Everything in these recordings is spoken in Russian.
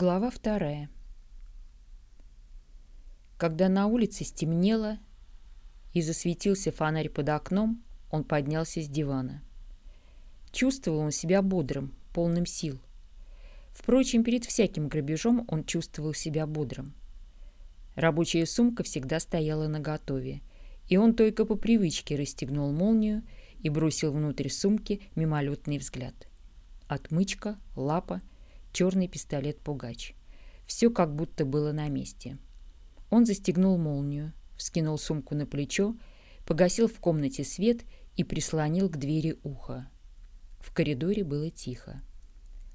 Глава вторая. Когда на улице стемнело и засветился фонарь под окном, он поднялся с дивана. Чувствовал он себя бодрым, полным сил. Впрочем, перед всяким грабежом он чувствовал себя бодрым. Рабочая сумка всегда стояла наготове, и он только по привычке расстегнул молнию и бросил внутрь сумки мимолетный взгляд. Отмычка, лапа, черный пистолет-пугач. Все как будто было на месте. Он застегнул молнию, вскинул сумку на плечо, погасил в комнате свет и прислонил к двери ухо. В коридоре было тихо.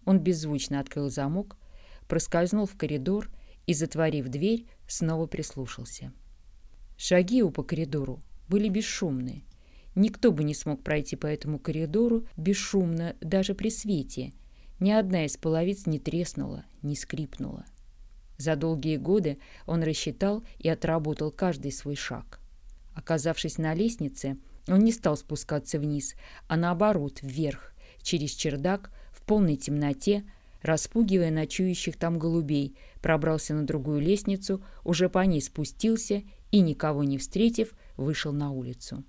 Он беззвучно открыл замок, проскользнул в коридор и, затворив дверь, снова прислушался. Шаги у по коридору были бесшумные. Никто бы не смог пройти по этому коридору бесшумно даже при свете. Ни одна из половиц не треснула, не скрипнула. За долгие годы он рассчитал и отработал каждый свой шаг. Оказавшись на лестнице, он не стал спускаться вниз, а наоборот, вверх, через чердак, в полной темноте, распугивая ночующих там голубей, пробрался на другую лестницу, уже по ней спустился и, никого не встретив, вышел на улицу.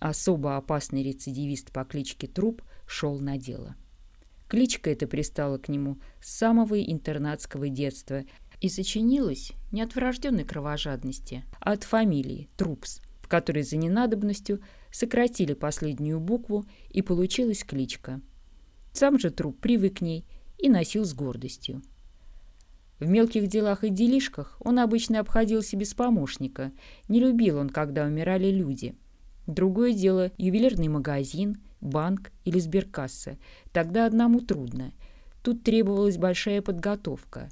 Особо опасный рецидивист по кличке Труп шел на дело. Кличка эта пристала к нему с самого интернатского детства и сочинилась не от врожденной кровожадности, а от фамилии Трупс, в которой за ненадобностью сократили последнюю букву и получилась кличка – сам же труп привык к ней и носил с гордостью. В мелких делах и делишках он обычно обходился без помощника. Не любил он, когда умирали люди. Другое дело – ювелирный магазин, банк или сберкасса. Тогда одному трудно. Тут требовалась большая подготовка.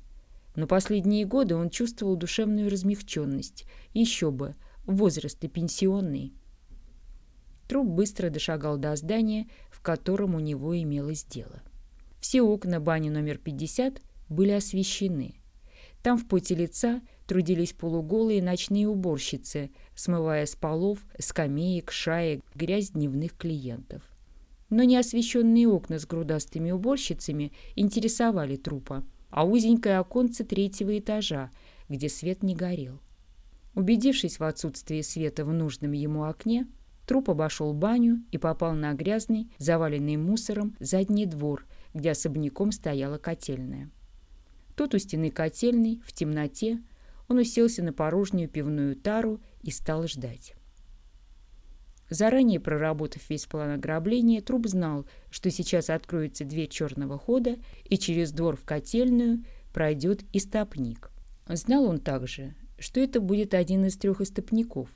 Но последние годы он чувствовал душевную размягченность. Еще бы, возраст и пенсионный. Труп быстро дошагал до здания, в котором у него имелось дело. Все окна бани номер 50 были освещены. Там в поте лица трудились полуголые ночные уборщицы, смывая с полов, скамеек, шаек грязь дневных клиентов. Но неосвещенные окна с грудастыми уборщицами интересовали трупа, а узенькое оконце третьего этажа, где свет не горел. Убедившись в отсутствии света в нужном ему окне, Труп обошел баню и попал на грязный, заваленный мусором, задний двор, где особняком стояла котельная. Тут у стены котельной, в темноте, он уселся на порожнюю пивную тару и стал ждать. Заранее проработав весь план ограбления, труп знал, что сейчас откроется дверь черного хода, и через двор в котельную пройдет истопник. Знал он также, что это будет один из трех истопников,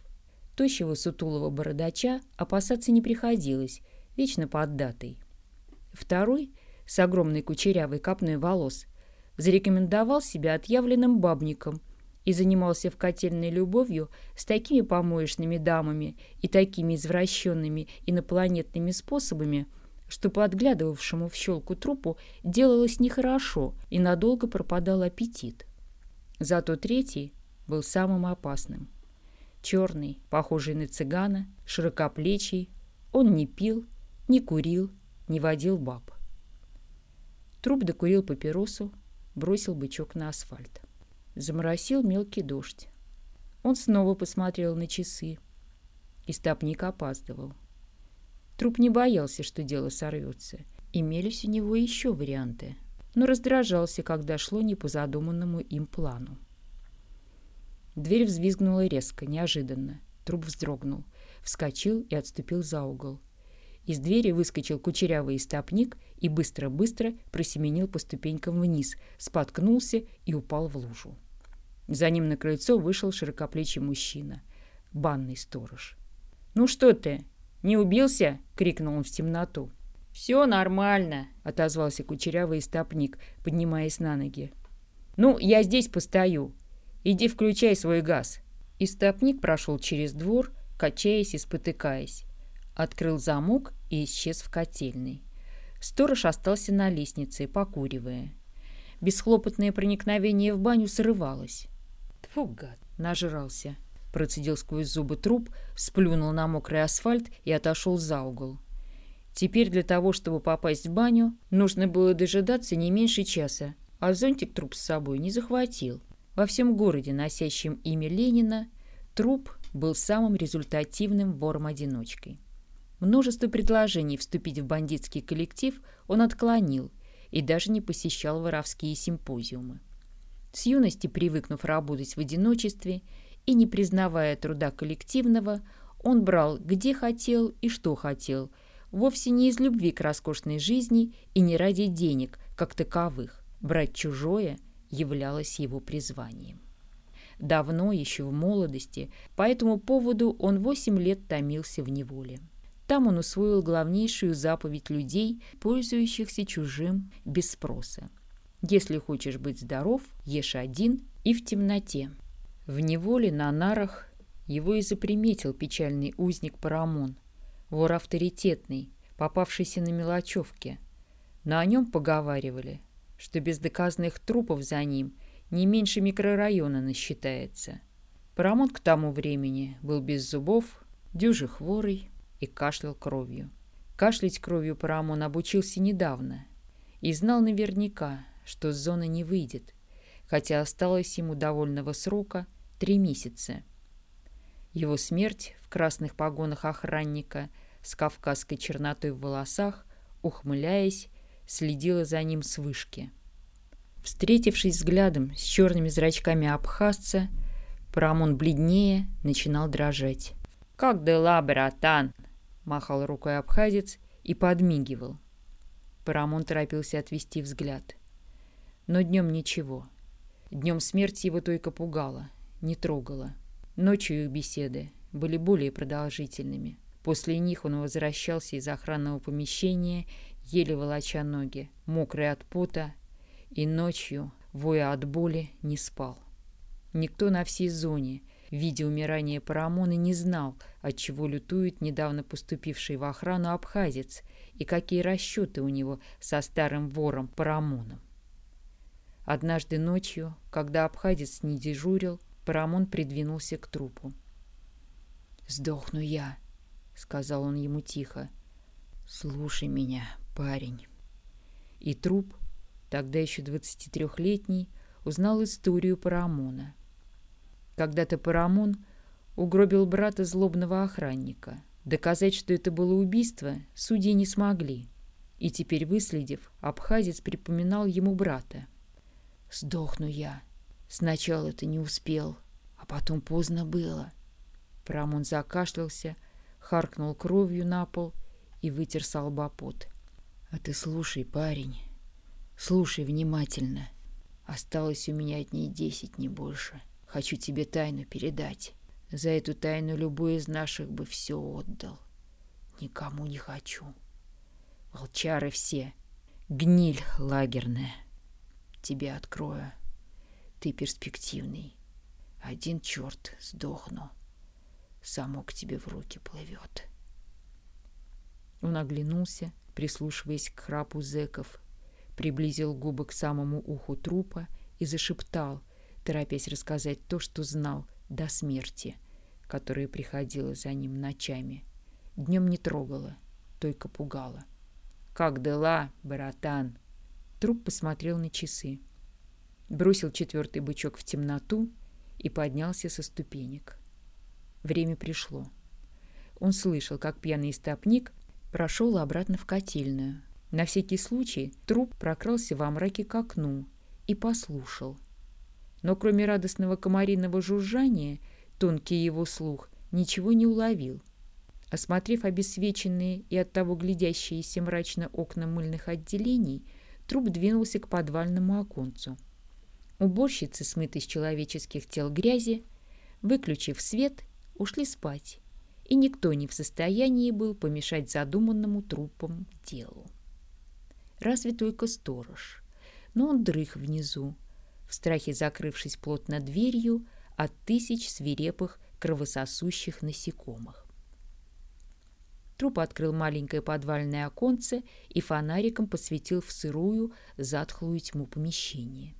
Тощего сутулого бородача опасаться не приходилось, вечно под датой. Второй, с огромной кучерявой копной волос, зарекомендовал себя отъявленным бабником и занимался в котельной любовью с такими помоечными дамами и такими извращенными инопланетными способами, что подглядывавшему в щелку трупу делалось нехорошо и надолго пропадал аппетит. Зато третий был самым опасным черный, похожий на цыгана, широкоплечий. Он не пил, не курил, не водил баб. Труп докурил папиросу, бросил бычок на асфальт. Заморосил мелкий дождь. Он снова посмотрел на часы. Истопник опаздывал. Труп не боялся, что дело сорвется. Имелись у него еще варианты, но раздражался, когда шло не по задуманному им плану. Дверь взвизгнула резко, неожиданно. Труп вздрогнул, вскочил и отступил за угол. Из двери выскочил кучерявый истопник и быстро-быстро просеменил по ступенькам вниз, споткнулся и упал в лужу. За ним на крыльцо вышел широкоплечий мужчина, банный сторож. «Ну что ты, не убился?» — крикнул он в темноту. «Все нормально», — отозвался кучерявый истопник, поднимаясь на ноги. «Ну, я здесь постою. Иди включай свой газ». Истопник прошел через двор, качаясь и спотыкаясь. Открыл замок и исчез в котельной. Сторож остался на лестнице, покуривая. Бесхлопотное проникновение в баню срывалось. Тьфу, гад, нажрался. Процедил сквозь зубы труп, сплюнул на мокрый асфальт и отошел за угол. Теперь для того, чтобы попасть в баню, нужно было дожидаться не меньше часа. а зонтик труп с собой не захватил. Во всем городе, носящем имя Ленина, труп был самым результативным вором-одиночкой. Множество предложений вступить в бандитский коллектив он отклонил и даже не посещал воровские симпозиумы. С юности привыкнув работать в одиночестве и не признавая труда коллективного, он брал где хотел и что хотел, вовсе не из любви к роскошной жизни и не ради денег, как таковых. Брать чужое являлось его призванием. Давно, еще в молодости, по этому поводу он восемь лет томился в неволе. Там он усвоил главнейшую заповедь людей, пользующихся чужим без спроса. Если хочешь быть здоров, ешь один и в темноте. В неволе на нарах его и заприметил печальный узник Парамон, вор авторитетный, попавшийся на мелочевке. Но о нем поговаривали, что без доказанных трупов за ним не меньше микрорайона насчитается. Парамон к тому времени был без зубов, дюжи хворый и кашлял кровью. Кашлять кровью Парамон обучился недавно и знал наверняка, что с зоны не выйдет, хотя осталось ему довольного срока три месяца. Его смерть в красных погонах охранника с кавказской чернотой в волосах, ухмыляясь, следила за ним с вышки. Встретившись взглядом с черными зрачками абхазца, Парамон бледнее начинал дрожать. «Как дела, братан?» — махал рукой абхазец и подмигивал. Парамон торопился отвести взгляд. Но днем ничего. Днем смерть его только пугала, не трогала. Ночью их беседы были более продолжительными. После них он возвращался из охранного помещения, еле волоча ноги, мокрый от пота, и ночью, воя от боли, не спал. Никто на всей зоне, видя умирание Парамона, не знал, от чего лютует недавно поступивший в охрану абхазец и какие расчеты у него со старым вором Парамоном. Однажды ночью, когда абхазец не дежурил, Парамон придвинулся к трупу. «Сдохну я», — сказал он ему тихо. «Слушай меня, парень». И труп, тогда еще 23-летний, узнал историю Парамона. Когда-то Парамон угробил брата злобного охранника. Доказать, что это было убийство, судьи не смогли. И теперь, выследив, абхазец припоминал ему брата. «Сдохну я», Сначала ты не успел, а потом поздно было. Прамон закашлялся, харкнул кровью на пол и вытер с. А ты слушай, парень, слушай внимательно. Осталось у меня дней десять, не больше. Хочу тебе тайну передать. За эту тайну любой из наших бы все отдал. Никому не хочу. Волчары все. Гниль лагерная. Тебе открою. Ты перспективный. Один черт, сдохну. Само к тебе в руки плывет. Он оглянулся, прислушиваясь к храпу зеков, приблизил губы к самому уху трупа и зашептал, торопясь рассказать то, что знал до смерти, которая приходила за ним ночами. Днем не трогала, только пугала. «Как дела, братан?» Труп посмотрел на часы бросил четвертый бычок в темноту и поднялся со ступенек. Время пришло. Он слышал, как пьяный стопник прошел обратно в котельную. На всякий случай труп прокрался во мраке к окну и послушал. Но кроме радостного комариного жужжания, тонкий его слух ничего не уловил. Осмотрев обесвеченные и оттого глядящиеся мрачно окна мыльных отделений, труп двинулся к подвальному оконцу. Уборщицы, смытые с человеческих тел грязи, выключив свет, ушли спать, и никто не в состоянии был помешать задуманному трупом делу. Разве только сторож, но он дрых внизу, в страхе закрывшись плотно дверью от тысяч свирепых кровососущих насекомых. Труп открыл маленькое подвальное оконце и фонариком посветил в сырую, затхлую тьму помещения.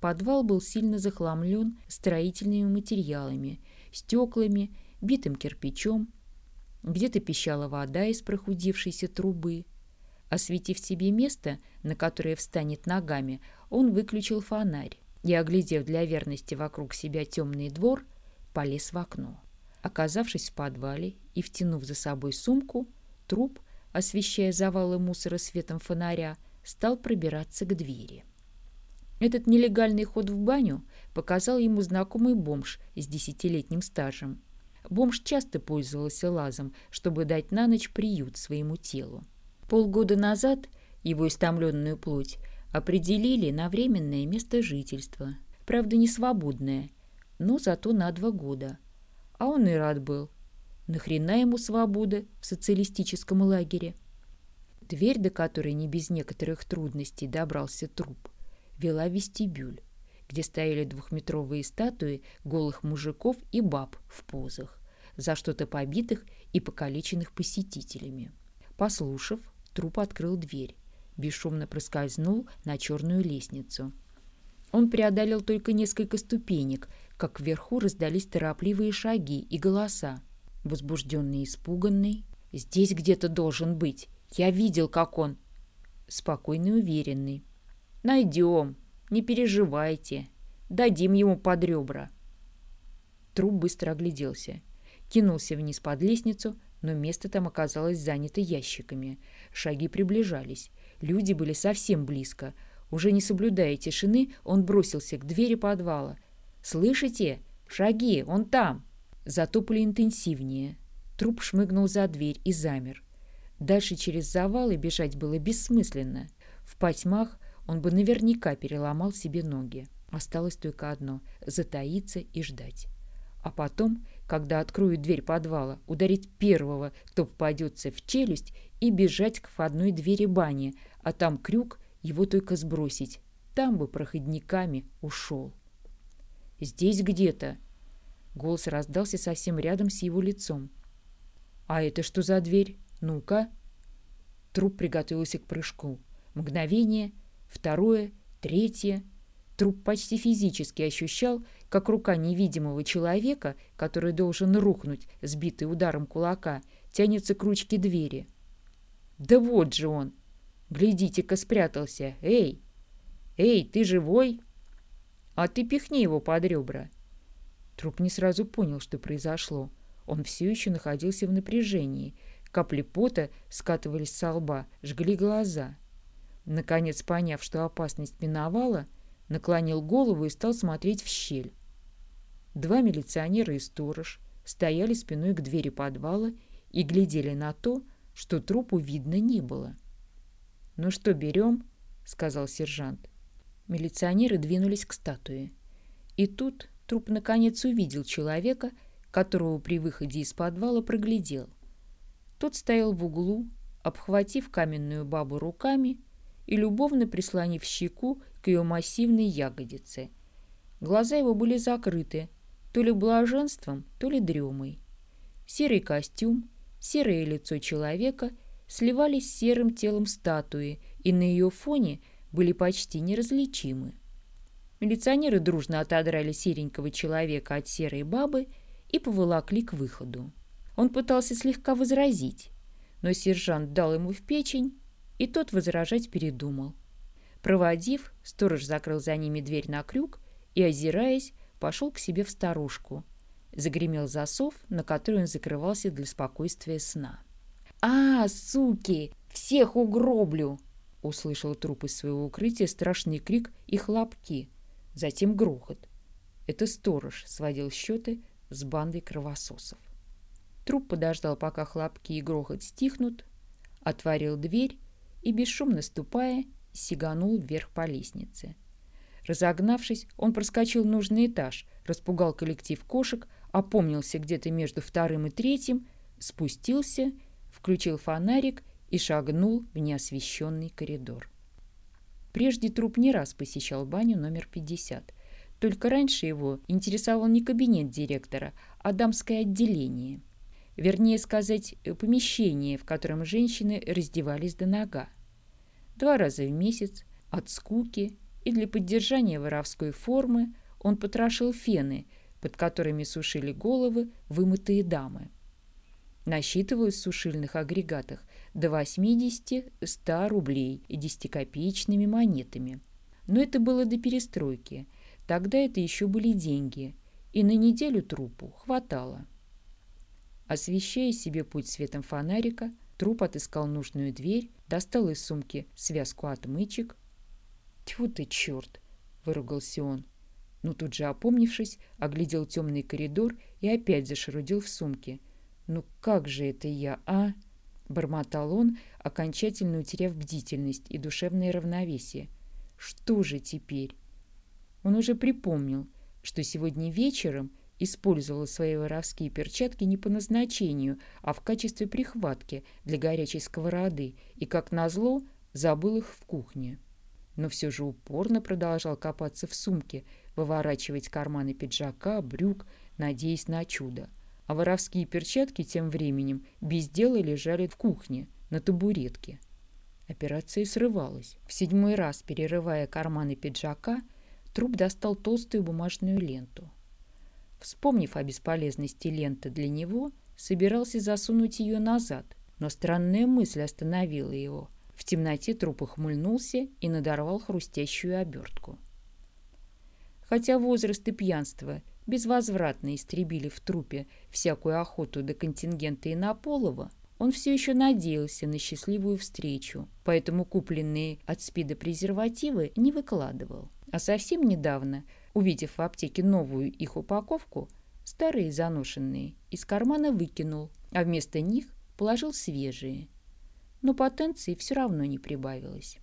Подвал был сильно захламлен строительными материалами, стеклами, битым кирпичом. Где-то пищала вода из прохудившейся трубы, Осветив себе место, на которое встанет ногами, он выключил фонарь и, оглядев для верности вокруг себя темный двор, полез в окно. Оказавшись в подвале и втянув за собой сумку, труп, освещая завалы мусора светом фонаря, стал пробираться к двери. Этот нелегальный ход в баню показал ему знакомый бомж с десятилетним стажем. Бомж часто пользовался лазом, чтобы дать на ночь приют своему телу. Полгода назад его истомленную плоть определили на временное место жительства. Правда, не свободное, но зато на два года. А он и рад был. Нахрена ему свобода в социалистическом лагере? Дверь, до которой не без некоторых трудностей добрался труп, вела вестибюль, где стояли двухметровые статуи голых мужиков и баб в позах, за что-то побитых и покалеченных посетителями. Послушав, труп открыл дверь, бесшумно проскользнул на черную лестницу. Он преодолел только несколько ступенек, как вверху раздались торопливые шаги и голоса. Возбужденный испуганный. «Здесь где-то должен быть. Я видел, как он...» Спокойный уверенный. «Найдем. Не переживайте. Дадим ему под ребра». Труп быстро огляделся. Кинулся вниз под лестницу, но место там оказалось занято ящиками. Шаги приближались. Люди были совсем близко. Уже не соблюдая тишины, он бросился к двери подвала. «Слышите? Шаги! Он там!» Затопали интенсивнее. Труп шмыгнул за дверь и замер. Дальше через завалы бежать было бессмысленно. В потьмах он бы наверняка переломал себе ноги. Осталось только одно — затаиться и ждать. А потом, когда откроют дверь подвала, ударить первого, кто попадется в челюсть, и бежать к входной двери бани, а там крюк, его только сбросить. Там бы проходниками ушел. «Здесь где-то!» Голос раздался совсем рядом с его лицом. «А это что за дверь? Ну-ка!» Труп приготовился к прыжку. Мгновение, второе, третье. Труп почти физически ощущал, как рука невидимого человека, который должен рухнуть, сбитый ударом кулака, тянется к ручке двери. «Да вот же он! Глядите-ка, спрятался! Эй! Эй, ты живой? А ты пихни его под ребра!» Труп не сразу понял, что произошло. Он все еще находился в напряжении. Капли пота скатывались со лба, жгли глаза. Наконец, поняв, что опасность миновала, наклонил голову и стал смотреть в щель. Два милиционера и сторож стояли спиной к двери подвала и глядели на то, что трупу видно не было. «Ну что, берем?» — сказал сержант. Милиционеры двинулись к статуе. И тут труп наконец увидел человека, которого при выходе из подвала проглядел. Тот стоял в углу, обхватив каменную бабу руками и любовно прислонив щеку к ее массивной ягодице. Глаза его были закрыты, то ли блаженством, то ли дремой. Серый костюм, серое лицо человека сливались с серым телом статуи и на ее фоне были почти неразличимы. Милиционеры дружно отодрали серенького человека от серой бабы и поволокли к выходу. Он пытался слегка возразить, но сержант дал ему в печень, и тот возражать передумал. Проводив, сторож закрыл за ними дверь на крюк и, озираясь, пошел к себе в старушку. Загремел засов, на который он закрывался для спокойствия сна. «А, суки! Всех угроблю!» Услышал труп из своего укрытия страшный крик и хлопки. Затем грохот. Это сторож сводил счеты с бандой кровососов. Труп подождал, пока хлопки и грохот стихнут, отворил дверь и, бесшумно ступая, сиганул вверх по лестнице. Разогнавшись, он проскочил нужный этаж, распугал коллектив кошек, опомнился где-то между вторым и третьим, спустился, включил фонарик и шагнул в неосвещенный коридор. Прежде труп не раз посещал баню номер 50. Только раньше его интересовал не кабинет директора, а дамское отделение. Вернее сказать, помещение, в котором женщины раздевались до нога. Два раза в месяц, от скуки и для поддержания воровской формы он потрошил фены, под которыми сушили головы вымытые дамы. Насчитывалось в сушильных агрегатах до 80-100 рублей десятикопеечными монетами. Но это было до перестройки. Тогда это еще были деньги, и на неделю трупу хватало. Освещая себе путь светом фонарика, труп отыскал нужную дверь, достал из сумки связку отмычек. «Тьфу ты, черт!» — выругался он. Но тут же, опомнившись, оглядел темный коридор и опять зашарудил в сумке. «Ну как же это я, а?» — бормотал он, окончательно утеряв бдительность и душевное равновесие. «Что же теперь?» Он уже припомнил, что сегодня вечером использовал свои воровские перчатки не по назначению, а в качестве прихватки для горячей сковороды и, как назло, забыл их в кухне. Но все же упорно продолжал копаться в сумке, выворачивать карманы пиджака, брюк, надеясь на чудо. А воровские перчатки тем временем без дела лежали в кухне, на табуретке. Операция срывалась. В седьмой раз, перерывая карманы пиджака, труп достал толстую бумажную ленту. Вспомнив о бесполезности ленты для него, собирался засунуть ее назад, но странная мысль остановила его. В темноте труп ухмыльнулся и надорвал хрустящую обертку. Хотя возраст и пьянство безвозвратно истребили в трупе всякую охоту до контингента Инополова, он все еще надеялся на счастливую встречу, поэтому купленные от СПИДа презервативы не выкладывал. А совсем недавно Увидев в аптеке новую их упаковку, старые заношенные из кармана выкинул, а вместо них положил свежие. Но потенции все равно не прибавилось.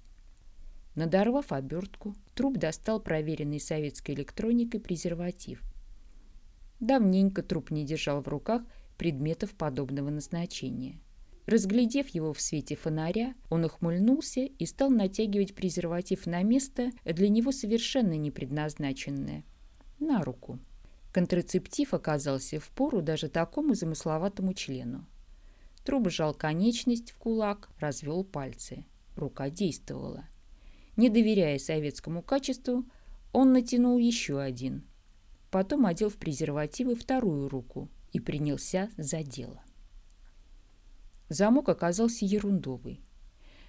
Надорвав обертку, труп достал проверенный советской электроникой презерватив. Давненько труп не держал в руках предметов подобного назначения. Разглядев его в свете фонаря, он ухмыльнулся и стал натягивать презерватив на место, для него совершенно не предназначенное – на руку. Контрацептив оказался в пору даже такому замысловатому члену. Труб сжал конечность в кулак, развел пальцы. Рука действовала. Не доверяя советскому качеству, он натянул еще один. Потом одел в презервативы вторую руку и принялся за дело. Замок оказался ерундовый.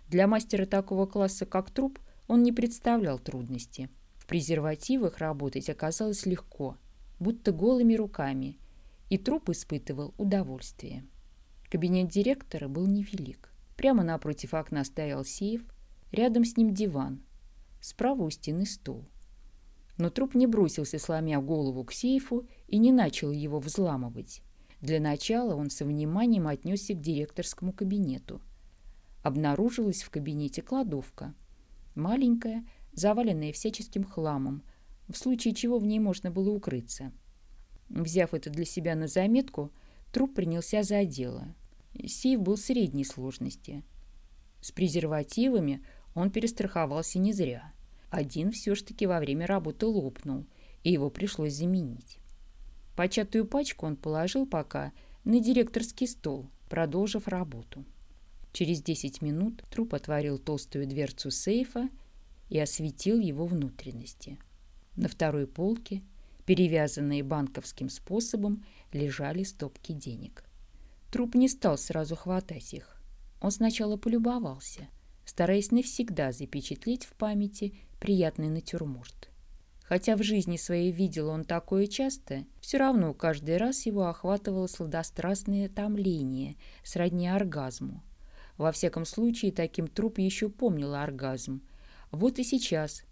Для мастера такого класса, как труп, он не представлял трудности. В презервативах работать оказалось легко, будто голыми руками, и труп испытывал удовольствие. Кабинет директора был невелик. Прямо напротив окна стоял сейф, рядом с ним диван, справа у стены стол. Но труп не бросился, сломя голову к сейфу, и не начал его взламывать. Для начала он со вниманием отнесся к директорскому кабинету. Обнаружилась в кабинете кладовка. Маленькая, заваленная всяческим хламом, в случае чего в ней можно было укрыться. Взяв это для себя на заметку, труп принялся за дело. Сейф был средней сложности. С презервативами он перестраховался не зря. Один все ж таки во время работы лопнул, и его пришлось заменить. Початую пачку он положил пока на директорский стол, продолжив работу. Через 10 минут труп отворил толстую дверцу сейфа и осветил его внутренности. На второй полке, перевязанные банковским способом, лежали стопки денег. Труп не стал сразу хватать их. Он сначала полюбовался, стараясь навсегда запечатлеть в памяти приятный натюрморт. Хотя в жизни своей видел он такое часто, все равно каждый раз его охватывало сладострастное томление, сродни оргазму. Во всяком случае, таким труп еще помнил оргазм. Вот и сейчас.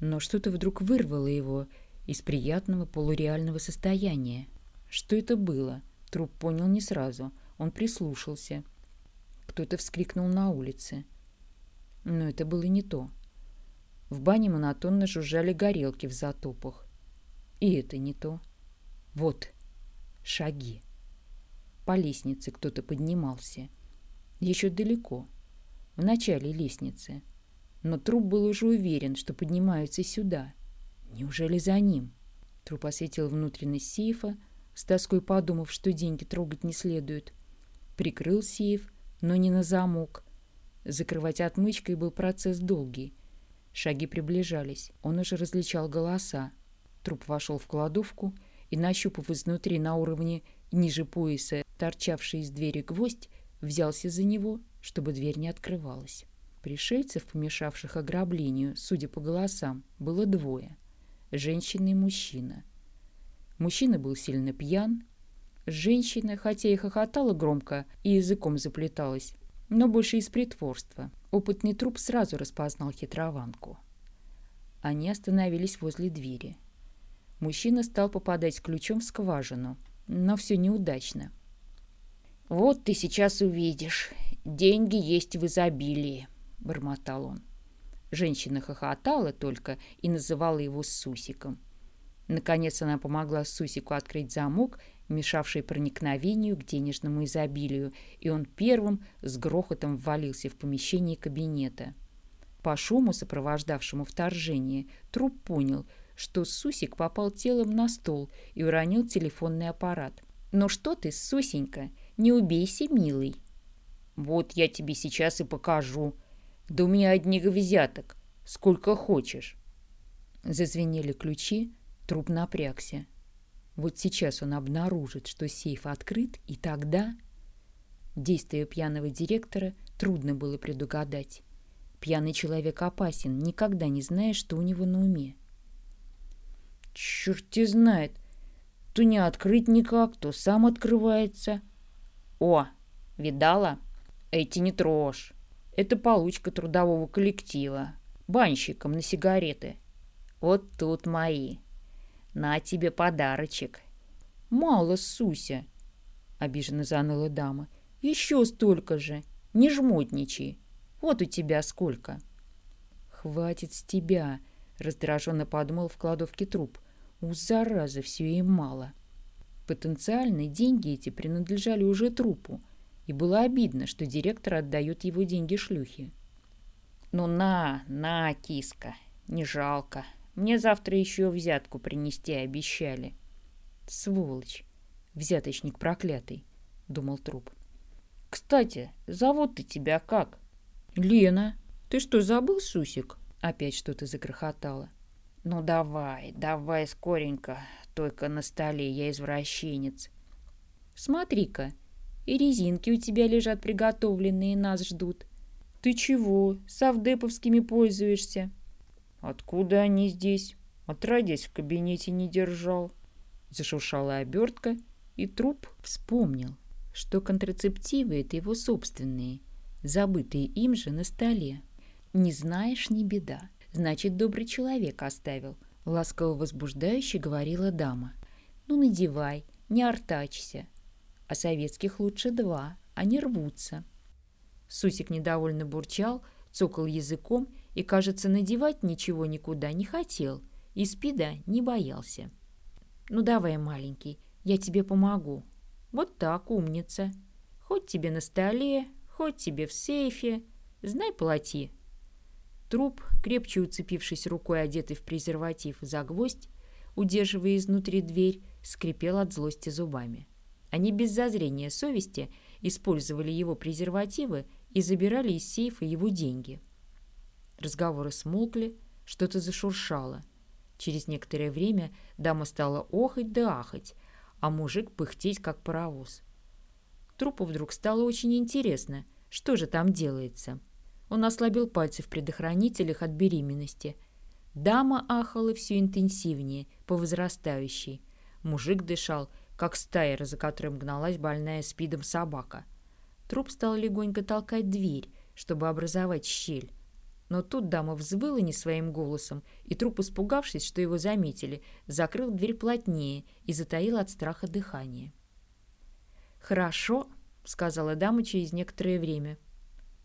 Но что-то вдруг вырвало его из приятного полуреального состояния. Что это было? Труп понял не сразу. Он прислушался. Кто-то вскрикнул на улице. Но это было не то. В бане монотонно жужжали горелки в затопах. И это не то. Вот, шаги. По лестнице кто-то поднимался. Еще далеко, в начале лестницы. Но труп был уже уверен, что поднимаются сюда. Неужели за ним? Труп осветил внутренность сейфа, с тоской подумав, что деньги трогать не следует. Прикрыл сейф, но не на замок. Закрывать отмычкой был процесс долгий. Шаги приближались. Он уже различал голоса. Труп вошел в кладовку и, нащупав изнутри на уровне ниже пояса торчавший из двери гвоздь, взялся за него, чтобы дверь не открывалась. Пришельцев, помешавших ограблению, судя по голосам, было двое – женщина и мужчина. Мужчина был сильно пьян. Женщина, хотя и хохотала громко и языком заплеталась, но больше из притворства. Опытный труп сразу распознал хитрованку. Они остановились возле двери. Мужчина стал попадать ключом в скважину, но все неудачно. «Вот ты сейчас увидишь. Деньги есть в изобилии», — бормотал он. Женщина хохотала только и называла его Сусиком. Наконец она помогла Сусику открыть замок, мешавший проникновению к денежному изобилию, и он первым с грохотом ввалился в помещение кабинета. По шуму, сопровождавшему вторжение, труп понял, что Сусик попал телом на стол и уронил телефонный аппарат. «Ну что ты, Сусенька, не убейся, милый!» «Вот я тебе сейчас и покажу», да у меня одних взяток. Сколько хочешь. Зазвенели ключи, труп напрягся. Вот сейчас он обнаружит, что сейф открыт, и тогда... Действия пьяного директора трудно было предугадать. Пьяный человек опасен, никогда не знаешь, что у него на уме. Черт те знает. То не открыть никак, то сам открывается. О, видала? Эти не трожь. Это получка трудового коллектива. Банщикам на сигареты. Вот тут мои. На тебе подарочек. Мало, Суся, обиженно заныла дама. Еще столько же. Не жмотничай. Вот у тебя сколько. Хватит с тебя, раздраженно подумал в кладовке труп. У заразы все и мало. Потенциально деньги эти принадлежали уже трупу, и было обидно, что директор отдает его деньги шлюхе. «Ну на, на, киска, не жалко. Мне завтра еще взятку принести обещали». «Сволочь! Взяточник проклятый!» — думал труп. «Кстати, зовут-то тебя как?» «Лена. Ты что, забыл, Сусик?» Опять что-то загрохотало. «Ну давай, давай скоренько, только на столе, я извращенец». «Смотри-ка, и резинки у тебя лежат приготовленные, нас ждут. Ты чего, совдеповскими пользуешься? Откуда они здесь? Отродясь в кабинете не держал. Зашуршала обертка, и труп вспомнил, что контрацептивы — это его собственные, забытые им же на столе. Не знаешь, не беда. Значит, добрый человек оставил. Ласково возбуждающе говорила дама. Ну, надевай, не артачься а советских лучше два, они рвутся. Сусик недовольно бурчал, цокал языком и, кажется, надевать ничего никуда не хотел, и спида не боялся. «Ну давай, маленький, я тебе помогу. Вот так, умница. Хоть тебе на столе, хоть тебе в сейфе. Знай, плати». Труп, крепче уцепившись рукой, одетый в презерватив за гвоздь, удерживая изнутри дверь, скрипел от злости зубами. Они без зазрения совести использовали его презервативы и забирали из сейфа его деньги. Разговоры смолкли, что-то зашуршало. Через некоторое время дама стала охать да ахать, а мужик пыхтеть, как паровоз. Трупу вдруг стало очень интересно, что же там делается. Он ослабил пальцы в предохранителях от беременности. Дама ахала все интенсивнее, по возрастающей. Мужик дышал как стайер, за которым гналась больная спидом собака. Труп стал легонько толкать дверь, чтобы образовать щель. Но тут дама взвыла не своим голосом, и труп, испугавшись, что его заметили, закрыл дверь плотнее и затаил от страха дыхание. «Хорошо», — сказала дама через некоторое время.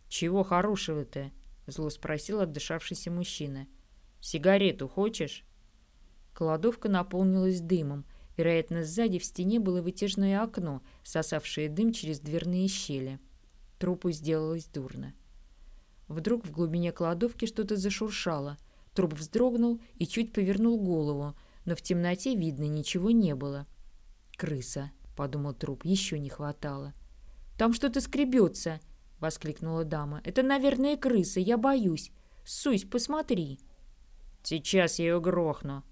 «Чего хорошего-то?» — зло спросил отдышавшийся мужчина. «Сигарету хочешь?» Кладовка наполнилась дымом, Вероятно, сзади в стене было вытяжное окно, сосавшее дым через дверные щели. Трупу сделалось дурно. Вдруг в глубине кладовки что-то зашуршало. Труп вздрогнул и чуть повернул голову, но в темноте видно ничего не было. «Крыса», — подумал труп, — «еще не хватало». «Там что-то скребется», — воскликнула дама. «Это, наверное, крыса, я боюсь. Сусь, посмотри». «Сейчас я ее грохну».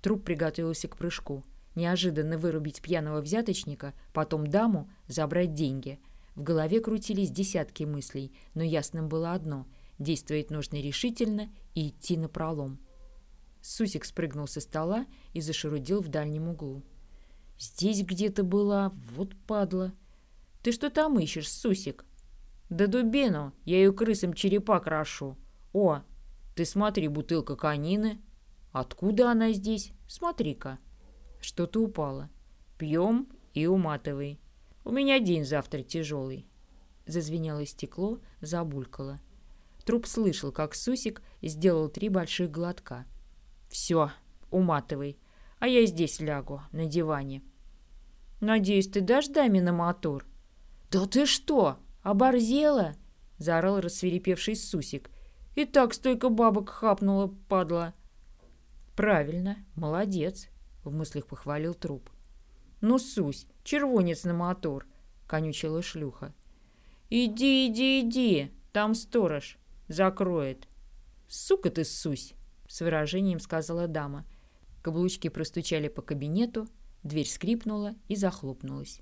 Труп приготовился к прыжку неожиданно вырубить пьяного взяточника, потом даму, забрать деньги. В голове крутились десятки мыслей, но ясным было одно — действовать нужно решительно и идти на пролом. Сусик спрыгнул со стола и зашарудил в дальнем углу. «Здесь где-то была, вот падла. Ты что там ищешь, Сусик?» «Да дубину, я ее крысам черепа крошу. О, ты смотри, бутылка конины. Откуда она здесь? Смотри-ка». Что-то упало. «Пьем и уматывай. У меня день завтра тяжелый». Зазвенело стекло, забулькало. Труп слышал, как Сусик сделал три больших глотка. «Все, уматывай, а я здесь лягу, на диване». «Надеюсь, ты дашь даме на мотор?» «Да ты что, оборзела?» — заорал рассверепевший Сусик. «И так столько бабок хапнула, падла». «Правильно, молодец», — в мыслях похвалил труп. «Ну, Сусь, червонец на мотор!» — конючила шлюха. «Иди, иди, иди! Там сторож! Закроет!» «Сука ты, Сусь!» — с выражением сказала дама. Каблучки простучали по кабинету, дверь скрипнула и захлопнулась.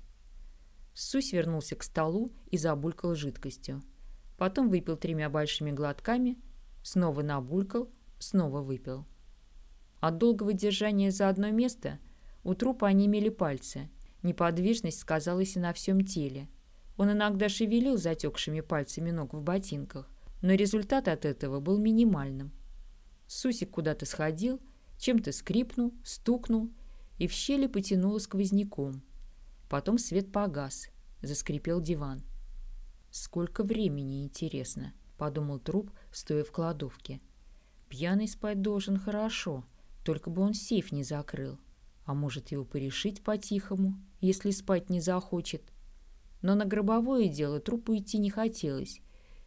Сусь вернулся к столу и забулькал жидкостью. Потом выпил тремя большими глотками, снова набулькал, снова выпил. От долгого держания за одно место у трупа онемели пальцы. Неподвижность сказалась и на всем теле. Он иногда шевелил затекшими пальцами ног в ботинках, но результат от этого был минимальным. Сусик куда-то сходил, чем-то скрипнул, стукнул, и в щели потянуло сквозняком. Потом свет погас, заскрипел диван. «Сколько времени, интересно», — подумал труп, стоя в кладовке. «Пьяный спать должен хорошо, только бы он сейф не закрыл. А может, его порешить по-тихому, если спать не захочет. Но на гробовое дело трупу идти не хотелось.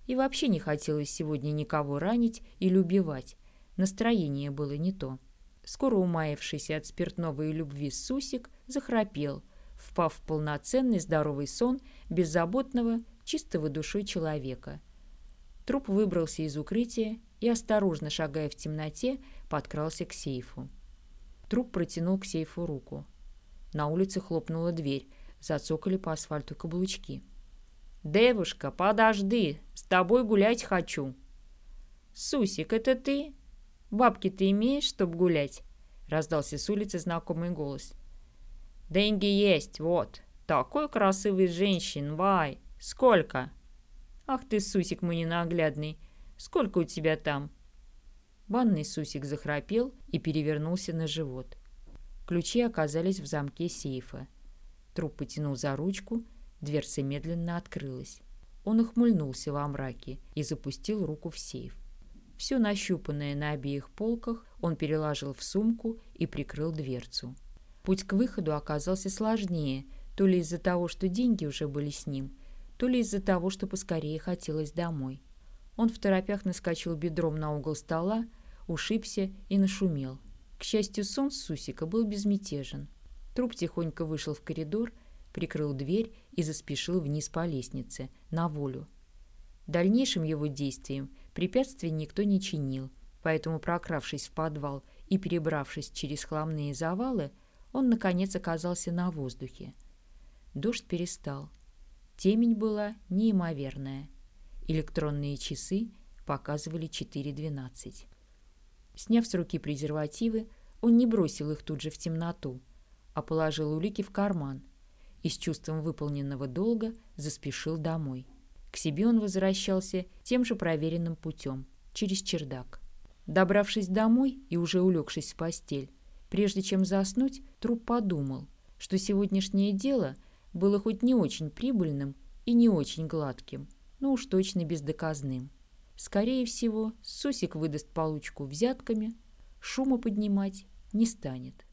И вообще не хотелось сегодня никого ранить или убивать. Настроение было не то. Скоро умаявшийся от спиртного и любви Сусик захрапел, впав в полноценный здоровый сон беззаботного, чистого душой человека. Труп выбрался из укрытия и, осторожно шагая в темноте, подкрался к сейфу. Труп протянул к сейфу руку. На улице хлопнула дверь, зацокали по асфальту каблучки. «Девушка, подожди, с тобой гулять хочу». «Сусик, это ты? Бабки ты имеешь, чтоб гулять?» Раздался с улицы знакомый голос. «Деньги есть, вот. Такой красивый женщин, вай. Сколько?» «Ах ты, Сусик мой ненаглядный, сколько у тебя там?» Банный Сусик захрапел и перевернулся на живот. Ключи оказались в замке сейфа. Труп потянул за ручку, дверца медленно открылась. Он ухмыльнулся во мраке и запустил руку в сейф. Все нащупанное на обеих полках он переложил в сумку и прикрыл дверцу. Путь к выходу оказался сложнее, то ли из-за того, что деньги уже были с ним, то ли из-за того, что поскорее хотелось домой. Он в торопях наскочил бедром на угол стола, ушибся и нашумел. К счастью, сон Сусика был безмятежен. Труп тихонько вышел в коридор, прикрыл дверь и заспешил вниз по лестнице, на волю. Дальнейшим его действиям препятствий никто не чинил, поэтому, прокравшись в подвал и перебравшись через хламные завалы, он, наконец, оказался на воздухе. Дождь перестал. Темень была неимоверная. Электронные часы показывали 4.12. Сняв с руки презервативы, он не бросил их тут же в темноту, а положил улики в карман и с чувством выполненного долга заспешил домой. К себе он возвращался тем же проверенным путем, через чердак. Добравшись домой и уже улегшись в постель, прежде чем заснуть, труп подумал, что сегодняшнее дело было хоть не очень прибыльным и не очень гладким, но уж точно бездоказным. Скорее всего, Сусик выдаст получку взятками, шума поднимать не станет.